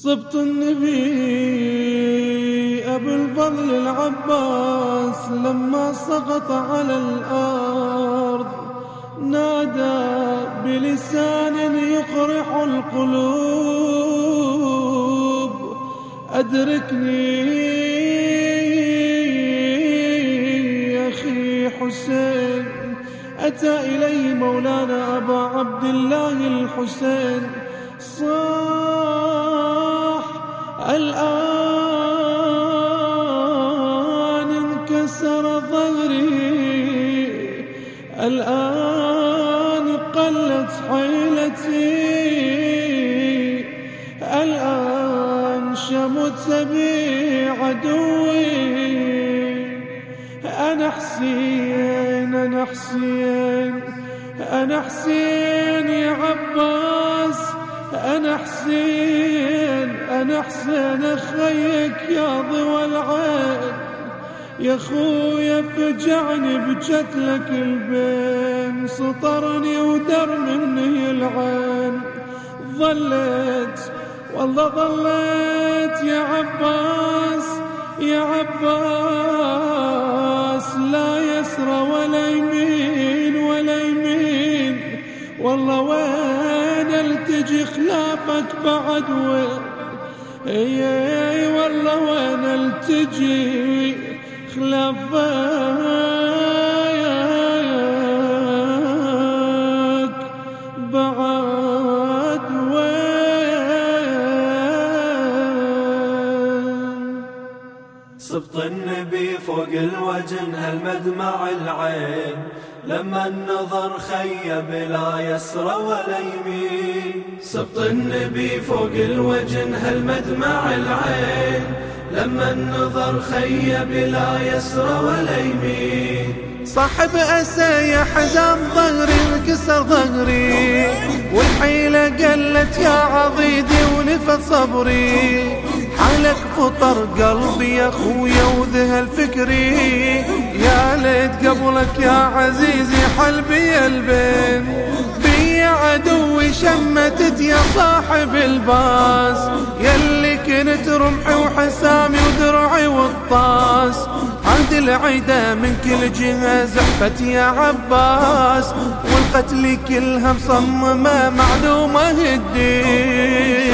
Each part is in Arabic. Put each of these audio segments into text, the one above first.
صبت النبي أبو الفضل العباس لما سقط على الأرض. نادى بلسان يقرح القلوب. أدركني يا أخي حسين. أتى إليه مولانا أبا عبد الله الحسين. صاح الآن انكسر ظهري الآن قلت حيلتي الآن شمت بي عدوي. أنا حسين أنا حسين أنا حسين يا عباس. أنا حسين أنا حسين خيك يا ضوى العين. يا خويا فجعني بجت لك البين سطرني ودر مني العين. ظليت والله ظليت يا عباس يا عباس. لا يسرى ولا يمين ولا يمين. والله وين التجي خلافك بعد اي إي والله وين التجي خلافك بعد وين النبي فوق الوجن هالمدمع العين. لما النظر خيب لا يسرى ولا يمين. صبط النبي فوق الوجن هالمدمع العين. لما النظر خيب لا يسرى ولا يمين. صاحب أسى يا حزام ظهري انكسر ظهري. والحيلة قلت يا عضيدي ونفت صبري. حالك فطر قلبي يا خويا وذهل فكري يا ليت قبلك يا عزيزي حلبي البين بي عدوي شمتت يا صاحب الباس. يلي كنت رمحي وحسامي ودرعي والطاس. عند العيدة من كل جهة زحفت يا عباس. والقتل كلها مصممة معلومة الدين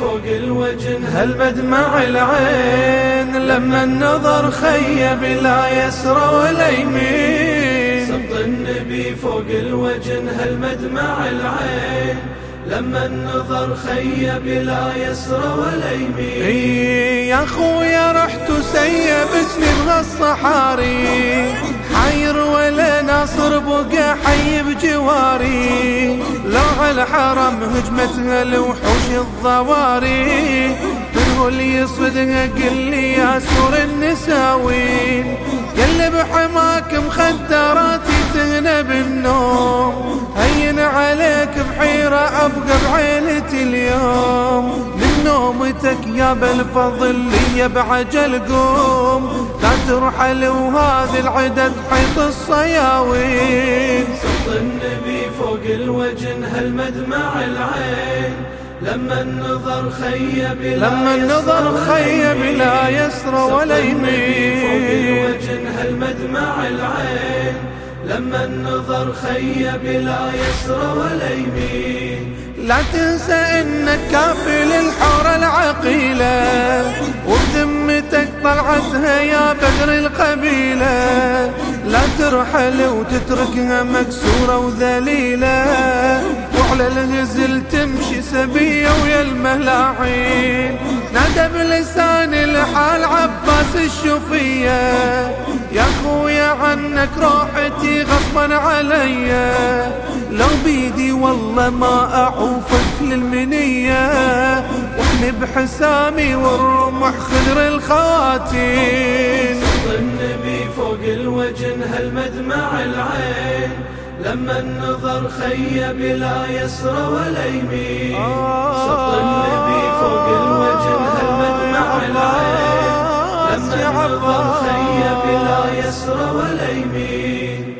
فوق الوجن. هالمدمع العين؟ لما النظر خيب لا يسرى ولا يمين. سبط النبي فوق الوجن. هالمدمع العين؟ لما النظر خيب لا يسرى ولا يمين. يا خويا رحت وسيبتني بهالصحاري. حير ولا ناصر بقى حي بجواري لو على الحرم هجمتها الوحوش الضواري. من هو اللي يصدها قل لي يا سور النساوين. قل بحماك مخدراتي تهنى بالنوم هين عليك بحيرة أبقى بعيلتي اليوم. من نومتك يا بالفضل لي بعجل قوم لا ترحل وهذه العدد حيط الصياوين. سبط النبي فوق الوجن هالمدمع العين. لما النظر خيب لا لما النظر خيب لا يسرى ولا يمين. الوجن هالمدمع العين. لما النظر خيب لا يسرى ولا يمين. لا تنسى إنك كافل الحورة العقيلة وبذمتك طلعتها يا بدر القبيلة. لا ترحل وتتركها مكسورة وذليلة. وعلى الهزل تمشي سبية ويا الملاعين. نادى بلسان الحال عباس الشوفية. يا خويا عنك روحتي غصبا عليا لو بيدي والله ما أعوفك للمنية. واحمي بحسامي والرمح خضر الخواتين النبي فوق الوجن هالمدمع العين. لما النظر خيب لا يسرى ولا يمين سط النبي فوق هالمدمع العين. لما النظر خيب لا يسرى ولا يمين